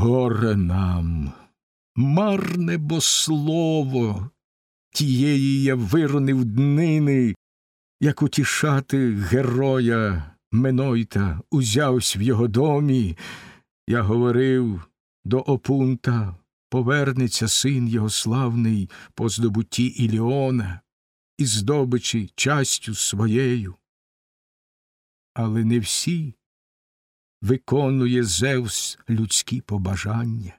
Горе нам, марне бо слово, тієї я виронив днини, як утішати героя Менойта узявсь в його домі, я говорив до опунта повернеться син його славний по здобутті Іліона і здобичі частю своєю. Але не всі виконує Зевс людські побажання.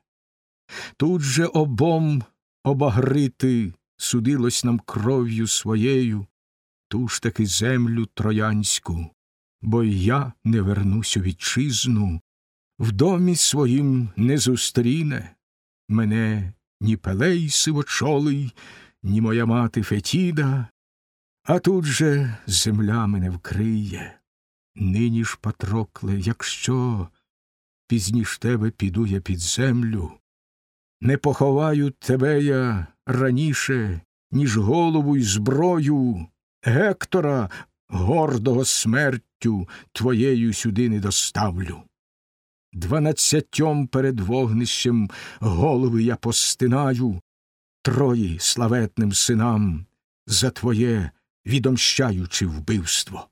Тут же обом обагрити судилось нам кров'ю своєю, ту ж таки землю троянську, бо я не вернусь у вітчизну, в домі своїм не зустріне мене ні пелей сивочолий, ні моя мати Фетіда, а тут же земля мене вкриє. Нині ж, Патрокле, якщо пізніш тебе піду я під землю, не поховаю тебе я раніше, ніж голову й зброю Гектора, гордого смертю, твоєю сюди не доставлю. Дванадцятьом перед вогнищем голови я постинаю, трої славетним синам за твоє відомщаючи вбивство.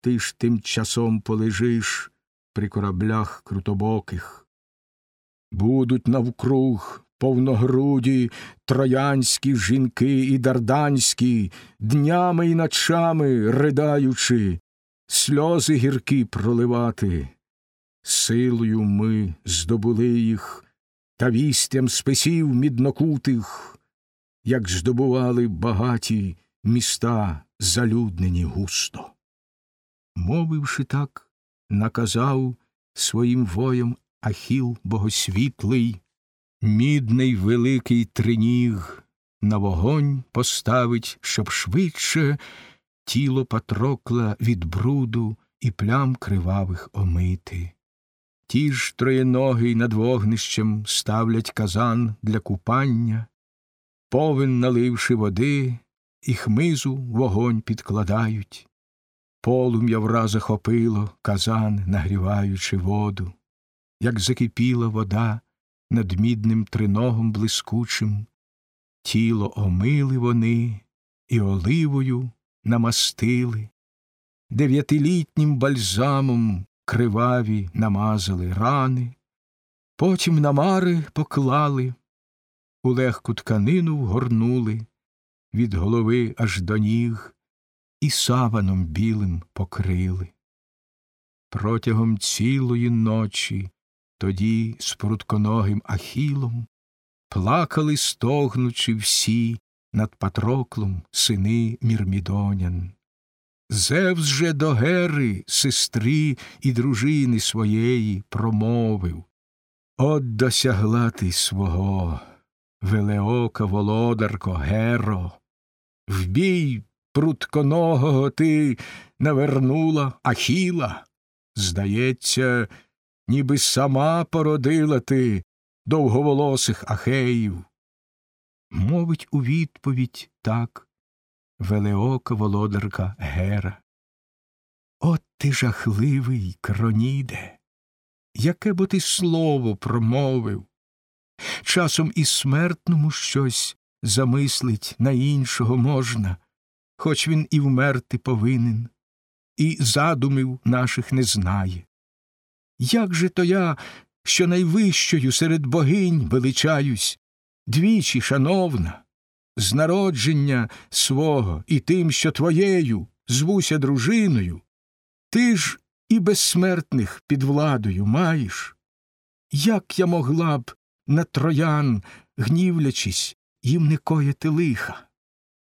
Ти ж тим часом полежиш при кораблях крутобоких. Будуть навкруг повногруді троянські жінки і дарданські, днями і ночами ридаючи, сльози гіркі проливати. Силою ми здобули їх та вістям списів міднокутих, як здобували багаті міста залюднені густо. Мовивши так, наказав своїм воям Ахіл богосвітлий, мідний великий триніг на вогонь поставить, щоб швидше тіло Патрокла від бруду і плям кривавих омити. Ті ж троєногий над вогнищем ставлять казан для купання, повен наливши води, і хмизу вогонь підкладають. Полум'я враз захопило казан, нагріваючи воду, як закипіла вода над мідним триногом блискучим, тіло омили вони і оливою намастили, дев'ятилітнім бальзамом криваві намазали рани, потім намари поклали, у легку тканину вгорнули від голови аж до ніг і саваном білим покрили. Протягом цілої ночі тоді з прутконогим Ахілом плакали, стогнучи всі над Патроклом сини Мірмідонян. Зевс же до Гери, сестри і дружини своєї, промовив От досягла ти свого, велеока володарко Геро, в бій прутконогого ти навернула Ахіла. Здається, ніби сама породила ти довговолосих ахеїв. Мовить у відповідь так велеока володарка Гера. От ти жахливий, кроніде, яке бо ти слово промовив. Часом і смертному щось замислить на іншого можна, хоч він і вмерти повинен, і задумів наших не знає. Як же то я, що найвищою серед богинь величаюсь, двічі, шановна, з народження свого і тим, що твоєю звуся дружиною, ти ж і безсмертних під владою маєш. Як я могла б на троян, гнівлячись, їм не кояти лиха?